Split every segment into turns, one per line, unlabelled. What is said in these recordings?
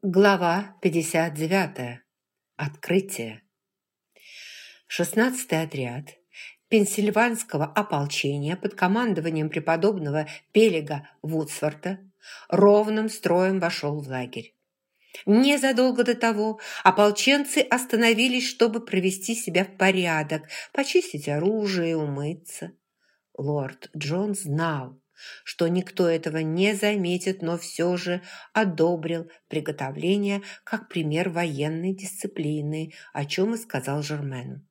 Глава 59. Открытие. 16-й отряд Пенсильванского ополчения под командованием преподобного Пелега Вудсворта ровным строем вошел в лагерь. Незадолго до того ополченцы остановились, чтобы провести себя в порядок, почистить оружие и умыться. Лорд Джон знал, что никто этого не заметит, но все же одобрил приготовление как пример военной дисциплины, о чем и сказал Жермену.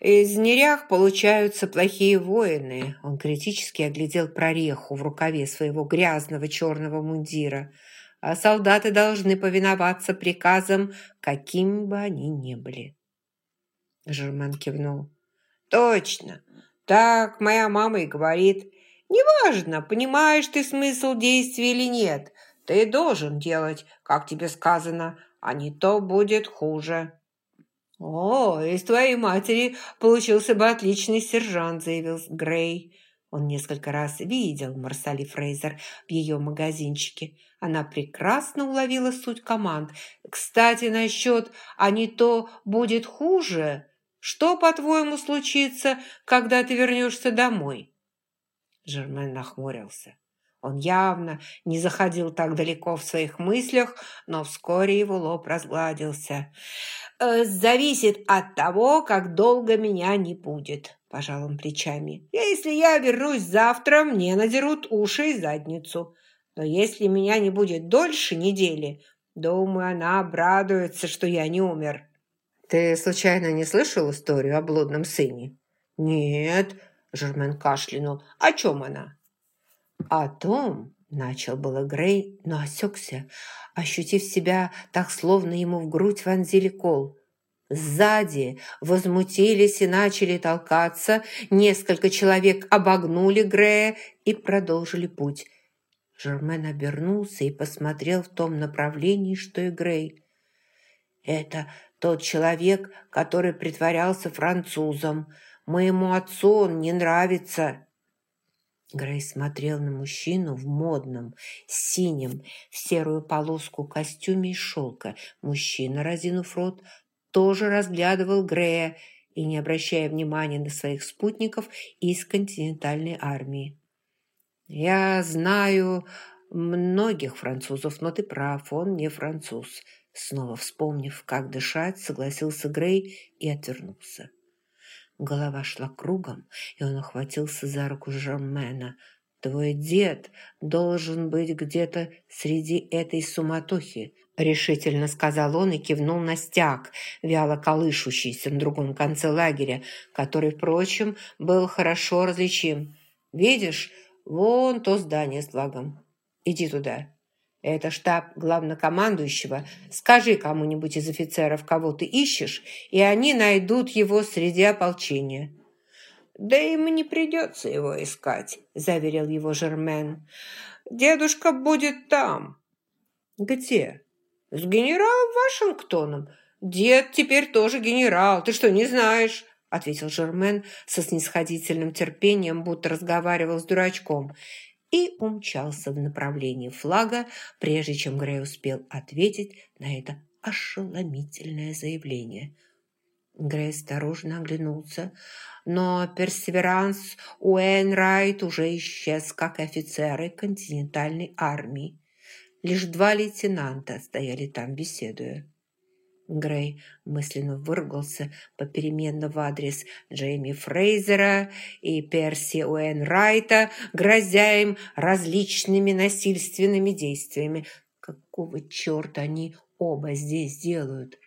«Из нерях получаются плохие воины», – он критически оглядел прореху в рукаве своего грязного черного мундира, «а солдаты должны повиноваться приказам, какими бы они ни были». Жермен кивнул. «Точно, так моя мама и говорит. Неважно, понимаешь ты смысл действия или нет, ты должен делать, как тебе сказано, а не то будет хуже». «О, из твоей матери получился бы отличный сержант», – заявил Грей. Он несколько раз видел Марсали Фрейзер в ее магазинчике. Она прекрасно уловила суть команд. «Кстати, насчет «а не то будет хуже», что, по-твоему, случится, когда ты вернешься домой?» Жермен нахмурился. Он явно не заходил так далеко в своих мыслях, но вскоре его лоб разгладился. «Э, «Зависит от того, как долго меня не будет», – пожал он плечами. «Если я вернусь завтра, мне надерут уши и задницу. Но если меня не будет дольше недели, думаю, она обрадуется, что я не умер». «Ты случайно не слышал историю о блудном сыне?» «Нет», Жермен кашлянул. «О чем она?» «О том», – начал было Грей, но осекся, ощутив себя так, словно ему в грудь вонзили кол. Сзади возмутились и начали толкаться. Несколько человек обогнули Грея и продолжили путь. Жермен обернулся и посмотрел в том направлении, что и Грей. «Это тот человек, который притворялся французом», Моему отцу он не нравится». Грей смотрел на мужчину в модном, синем, в серую полоску костюме из шелка. Мужчина, разинув рот, тоже разглядывал Грея и не обращая внимания на своих спутников из континентальной армии. «Я знаю многих французов, но ты прав, он не француз». Снова вспомнив, как дышать, согласился Грей и отвернулся. Голова шла кругом, и он охватился за руку Жермена. «Твой дед должен быть где-то среди этой суматохи», решительно сказал он и кивнул на стяг, вяло колышущийся на другом конце лагеря, который, впрочем, был хорошо различим. «Видишь, вон то здание с флагом. Иди туда». Это штаб главнокомандующего. Скажи кому-нибудь из офицеров, кого ты ищешь, и они найдут его среди ополчения». «Да им не придется его искать», – заверил его Жермен. «Дедушка будет там». «Где?» «С генералом Вашингтоном. Дед теперь тоже генерал. Ты что, не знаешь?» – ответил Жермен со снисходительным терпением, будто разговаривал с дурачком и умчался в направлении флага, прежде чем Грей успел ответить на это ошеломительное заявление. Грей осторожно оглянулся, но персеверанс Уэйнрайт уже исчез, как офицеры континентальной армии. Лишь два лейтенанта стояли там, беседуя. Грей мысленно выругался попеременно в адрес Джейми Фрейзера и Перси Уэнрайта, грозя им различными насильственными действиями. Какого черта они оба здесь делают?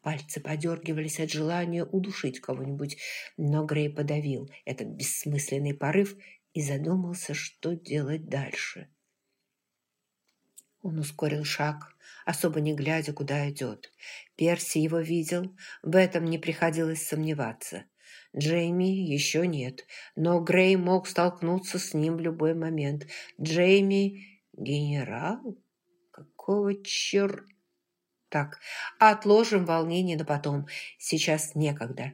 Пальцы подергивались от желания удушить кого-нибудь, но Грей подавил этот бессмысленный порыв и задумался, что делать дальше. Он ускорил шаг, особо не глядя, куда идет. Перси его видел, в этом не приходилось сомневаться. Джейми еще нет, но Грей мог столкнуться с ним в любой момент. Джейми – генерал? Какого чер... Так, отложим волнение на потом. Сейчас некогда.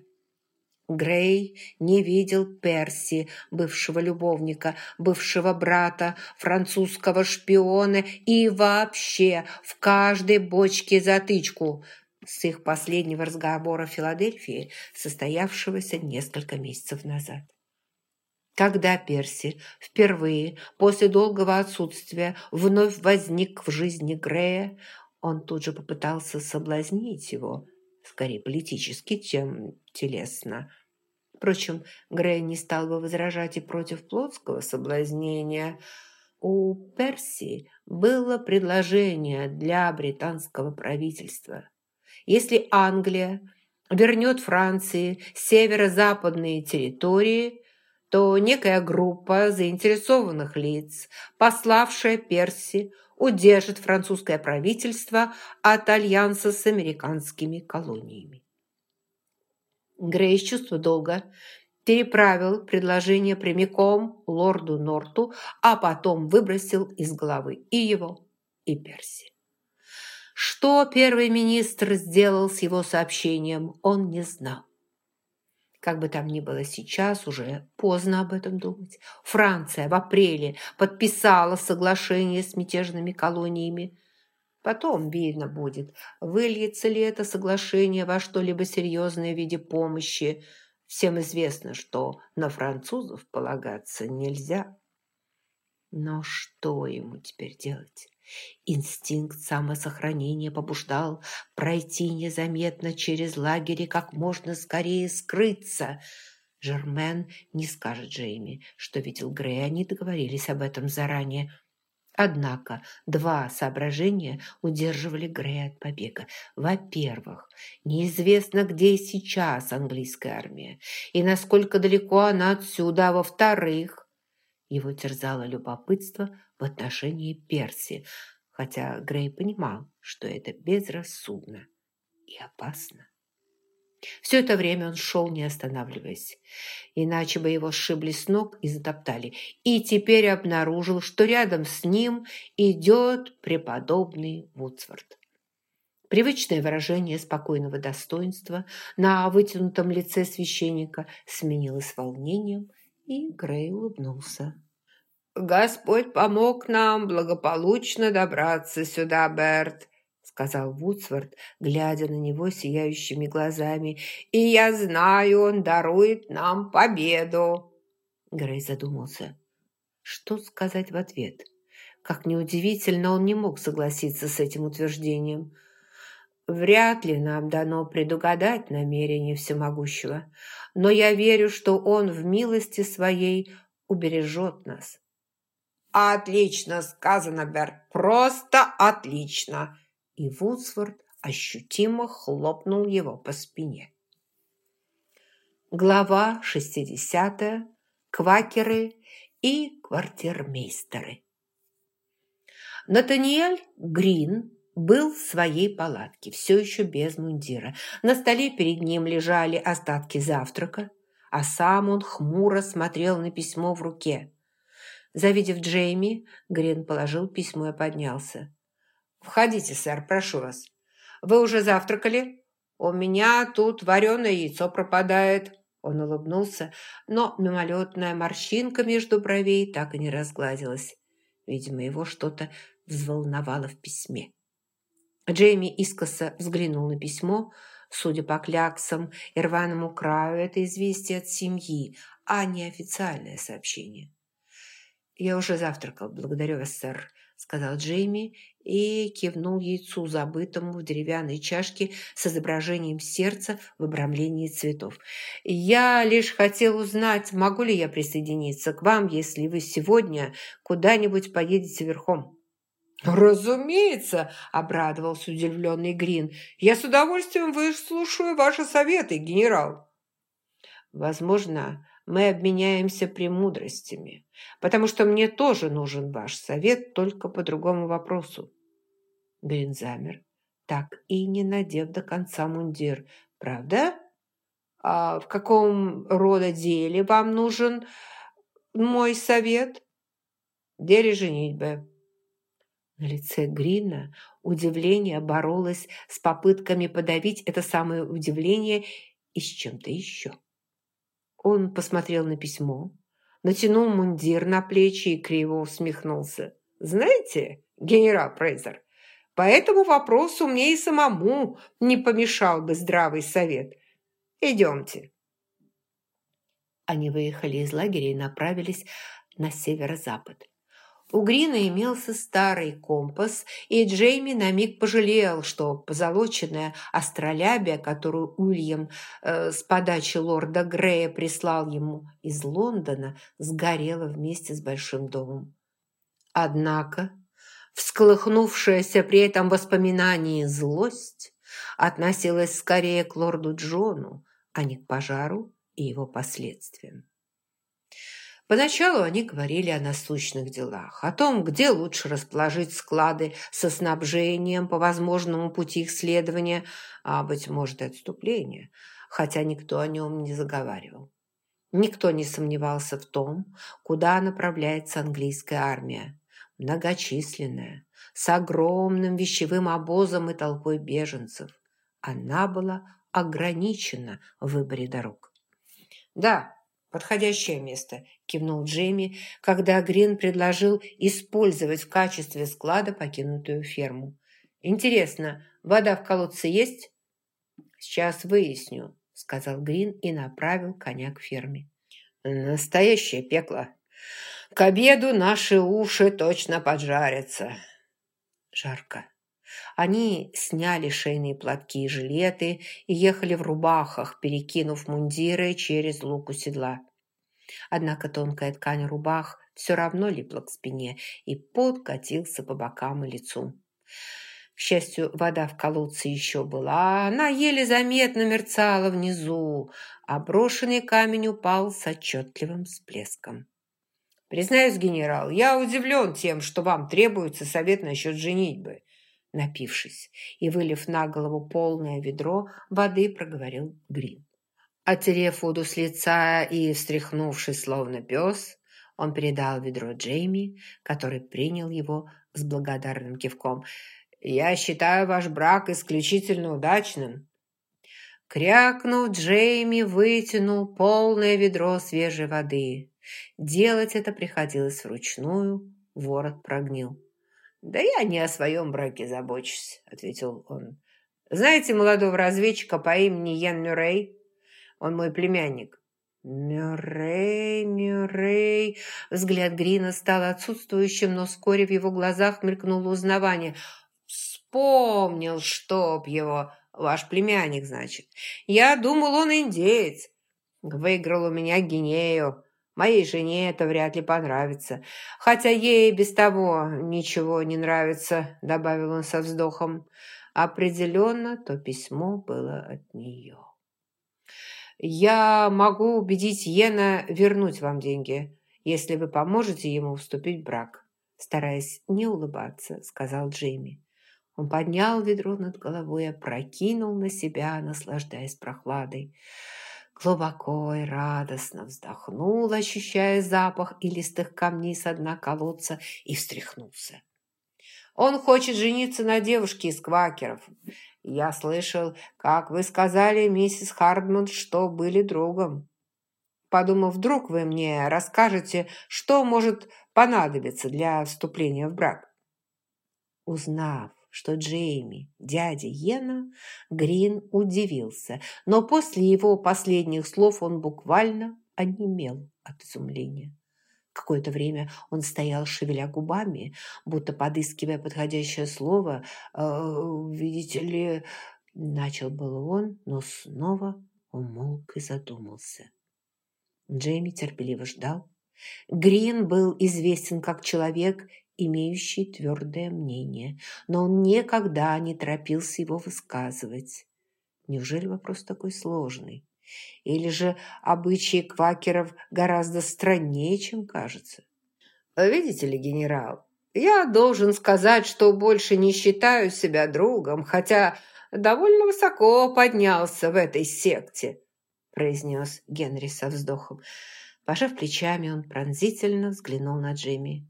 Грей не видел Перси, бывшего любовника, бывшего брата, французского шпиона и вообще в каждой бочке затычку с их последнего разговора в Филадельфии, состоявшегося несколько месяцев назад. Когда Перси впервые после долгого отсутствия вновь возник в жизни Грея, он тут же попытался соблазнить его, скорее политически, чем телесно. Впрочем, Грей не стал бы возражать и против плотского соблазнения. У Перси было предложение для британского правительства. Если Англия вернет Франции северо-западные территории, то некая группа заинтересованных лиц, пославшая Перси, удержит французское правительство от альянса с американскими колониями. Грей чувство долга переправил предложение прямиком лорду Норту, а потом выбросил из головы и его, и Перси. Что первый министр сделал с его сообщением, он не знал. Как бы там ни было сейчас, уже поздно об этом думать. Франция в апреле подписала соглашение с мятежными колониями. Потом видно будет, выльется ли это соглашение во что-либо серьезное в виде помощи. Всем известно, что на французов полагаться нельзя. Но что ему теперь делать? Инстинкт самосохранения побуждал пройти незаметно через лагерь и как можно скорее скрыться. Жермен не скажет Джейми, что видел Грея, они договорились об этом заранее. Однако два соображения удерживали Грея от побега. Во-первых, неизвестно, где сейчас английская армия и насколько далеко она отсюда. А во-вторых, его терзало любопытство в отношении Перси, хотя Грей понимал, что это безрассудно и опасно. Все это время он шел, не останавливаясь, иначе бы его сшибли с ног и затоптали, и теперь обнаружил, что рядом с ним идет преподобный Вудсворт. Привычное выражение спокойного достоинства на вытянутом лице священника сменилось волнением, и Грей улыбнулся. «Господь помог нам благополучно добраться сюда, Берт», сказал Вудсворт, глядя на него сияющими глазами. «И я знаю, он дарует нам победу!» Грей задумался. Что сказать в ответ? Как неудивительно, он не мог согласиться с этим утверждением. Вряд ли нам дано предугадать намерения всемогущего, но я верю, что он в милости своей убережет нас. «Отлично сказано, Берт, просто отлично!» И Вудсворт ощутимо хлопнул его по спине. Глава 60. Квакеры и квартирмейстеры. Натаниэль Грин был в своей палатке, все еще без мундира. На столе перед ним лежали остатки завтрака, а сам он хмуро смотрел на письмо в руке. Завидев Джейми, Грин положил письмо и поднялся. «Входите, сэр, прошу вас. Вы уже завтракали? У меня тут вареное яйцо пропадает». Он улыбнулся, но мимолетная морщинка между бровей так и не разгладилась. Видимо, его что-то взволновало в письме. Джейми искоса взглянул на письмо. Судя по кляксам и рваному краю, это известие от семьи, а не официальное сообщение. «Я уже завтракал, благодарю вас, сэр», – сказал Джейми и кивнул яйцу, забытому в деревянной чашке с изображением сердца в обрамлении цветов. «Я лишь хотел узнать, могу ли я присоединиться к вам, если вы сегодня куда-нибудь поедете верхом?» «Разумеется!» – обрадовался удивленный Грин. «Я с удовольствием выслушаю ваши советы, генерал!» «Возможно, мы обменяемся премудростями, потому что мне тоже нужен ваш совет, только по другому вопросу». Грин замер, так и не надев до конца мундир. «Правда? А в каком рода деле вам нужен мой совет?» «Деле женитьбы». На лице Грина удивление боролось с попытками подавить это самое удивление и с чем-то еще. Он посмотрел на письмо, натянул мундир на плечи и криво усмехнулся. «Знаете, генерал Прейзер, по этому вопросу мне и самому не помешал бы здравый совет. Идемте». Они выехали из лагеря и направились на северо-запад. У Грина имелся старый компас, и Джейми на миг пожалел, что позолоченная астролябия, которую Уильям э, с подачи лорда Грея прислал ему из Лондона, сгорела вместе с большим домом. Однако всколыхнувшаяся при этом воспоминании злость относилась скорее к лорду Джону, а не к пожару и его последствиям. Поначалу они говорили о насущных делах, о том, где лучше расположить склады со снабжением по возможному пути их следования, а, быть может, и отступления, хотя никто о нем не заговаривал. Никто не сомневался в том, куда направляется английская армия, многочисленная, с огромным вещевым обозом и толпой беженцев. Она была ограничена в выборе дорог. Да, «Подходящее место», – кивнул Джейми, когда Грин предложил использовать в качестве склада покинутую ферму. «Интересно, вода в колодце есть?» «Сейчас выясню», – сказал Грин и направил коня к ферме. «Настоящее пекло. К обеду наши уши точно поджарятся». Жарко. Они сняли шейные платки и жилеты и ехали в рубахах, перекинув мундиры через луку седла. Однако тонкая ткань рубах все равно липла к спине, и пот катился по бокам и лицу. К счастью, вода в колодце еще была, она еле заметно мерцала внизу, а брошенный камень упал с отчетливым всплеском. «Признаюсь, генерал, я удивлен тем, что вам требуется совет насчет женитьбы. Напившись и вылив на голову полное ведро, воды проговорил Грин. Отерев воду с лица и встряхнувшись, словно пес, он передал ведро Джейми, который принял его с благодарным кивком. «Я считаю ваш брак исключительно удачным». Крякнув, Джейми вытянул полное ведро свежей воды. Делать это приходилось вручную, ворот прогнил. «Да я не о своем браке забочусь», — ответил он. «Знаете молодого разведчика по имени Ян Мюррей? Он мой племянник». «Мюррей, Мюррей...» Взгляд Грина стал отсутствующим, но вскоре в его глазах мелькнуло узнавание. «Вспомнил, чтоб его... Ваш племянник, значит. Я думал, он индеец. Выиграл у меня Гинею. Моей жене это вряд ли понравится. Хотя ей без того ничего не нравится», – добавил он со вздохом. Определенно, то письмо было от нее. «Я могу убедить Йена вернуть вам деньги, если вы поможете ему вступить в брак», стараясь не улыбаться, сказал Джейми. Он поднял ведро над головой и опрокинул на себя, наслаждаясь прохладой глубоко и радостно вздохнул, ощущая запах и камней со дна колодца, и встряхнулся. «Он хочет жениться на девушке из квакеров. Я слышал, как вы сказали, миссис Хардман, что были другом. Подумав, вдруг вы мне расскажете, что может понадобиться для вступления в брак». Узнав, что Джейми, дядя Йена, Грин удивился, но после его последних слов он буквально онемел от изумления. Какое-то время он стоял, шевеля губами, будто подыскивая подходящее слово. «Э, «Видите ли...» – начал был он, но снова умолк и задумался. Джейми терпеливо ждал. Грин был известен как человек, имеющий твердое мнение, но он никогда не торопился его высказывать. Неужели вопрос такой сложный? Или же обычаи квакеров гораздо страннее, чем кажется? Видите ли, генерал, я должен сказать, что больше не считаю себя другом, хотя довольно высоко поднялся в этой секте, произнес Генри со вздохом. Пожав плечами, он пронзительно взглянул на Джимми.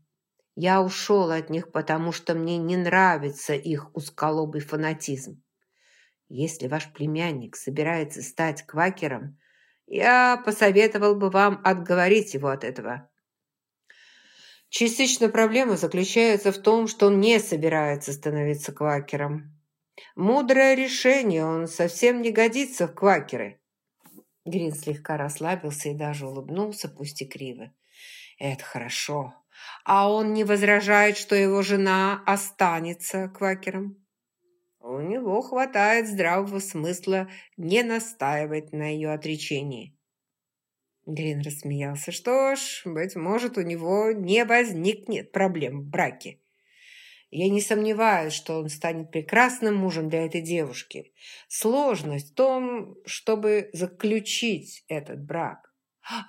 Я ушел от них, потому что мне не нравится их узколобый фанатизм. Если ваш племянник собирается стать квакером, Я посоветовал бы вам отговорить его от этого. Частично проблема заключается в том, что он не собирается становиться квакером. Мудрое решение, он совсем не годится в квакеры. Грин слегка расслабился и даже улыбнулся, пусть и криво. Это хорошо. А он не возражает, что его жена останется квакером? У него хватает здравого смысла не настаивать на ее отречении. Грин рассмеялся. Что ж, быть может, у него не возникнет проблем в браке. Я не сомневаюсь, что он станет прекрасным мужем для этой девушки. Сложность в том, чтобы заключить этот брак.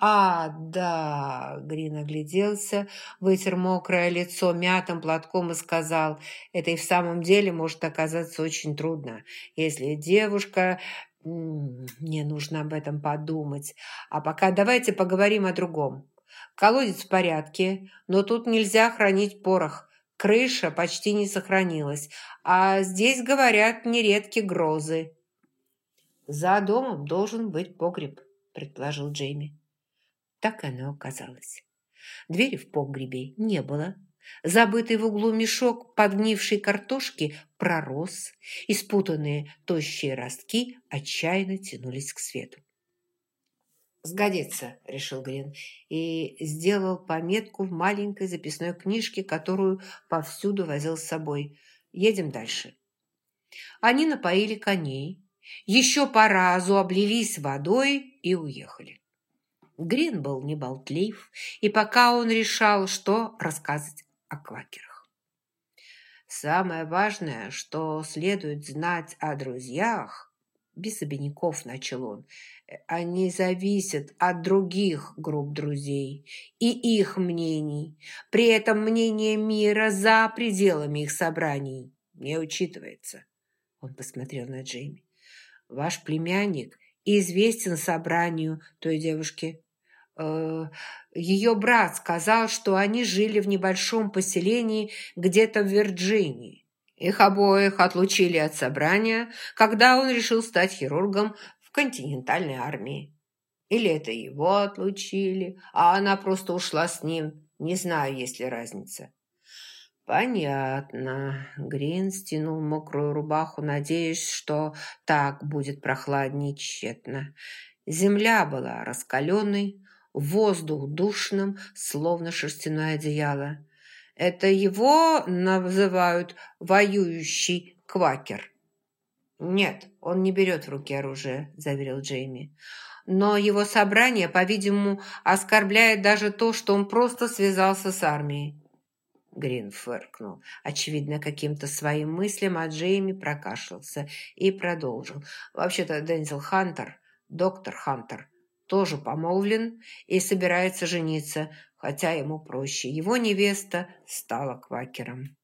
«А, да!» – Грин огляделся, вытер мокрое лицо мятым платком и сказал, «Это и в самом деле может оказаться очень трудно, если девушка мне нужно об этом подумать. А пока давайте поговорим о другом. Колодец в порядке, но тут нельзя хранить порох. Крыша почти не сохранилась, а здесь, говорят, нередки грозы. «За домом должен быть погреб», – предположил Джейми. Так оно оказалось. Двери в погребе не было. Забытый в углу мешок подгнившей картошки пророс, и спутанные тощие ростки отчаянно тянулись к свету. «Сгодится», – решил Грин, и сделал пометку в маленькой записной книжке, которую повсюду возил с собой. «Едем дальше». Они напоили коней, еще по разу облились водой и уехали. Грин был неболтлив, и пока он решал, что рассказать о квакерах. Самое важное, что следует знать о друзьях, без обиняков начал он, они зависят от других групп друзей и их мнений. При этом мнение мира за пределами их собраний не учитывается. Он посмотрел на Джейми. Ваш племянник известен собранию той девушки. Э, ее брат сказал, что они жили в небольшом поселении где-то в Вирджинии. Их обоих отлучили от собрания, когда он решил стать хирургом в континентальной армии. Или это его отлучили, а она просто ушла с ним. Не знаю, есть ли разница. «Понятно». Грин стянул мокрую рубаху, надеясь, что так будет прохладнее тщетно. Земля была раскаленной, воздух душным, словно шерстяное одеяло. Это его называют «воюющий квакер». «Нет, он не берет в руки оружие», – заверил Джейми. «Но его собрание, по-видимому, оскорбляет даже то, что он просто связался с армией». Грин фыркнул, очевидно, каким-то своим мыслям, а Джейми прокашлялся и продолжил. «Вообще-то Дензел Хантер, доктор Хантер, тоже помолвлен и собирается жениться, хотя ему проще. Его невеста стала квакером.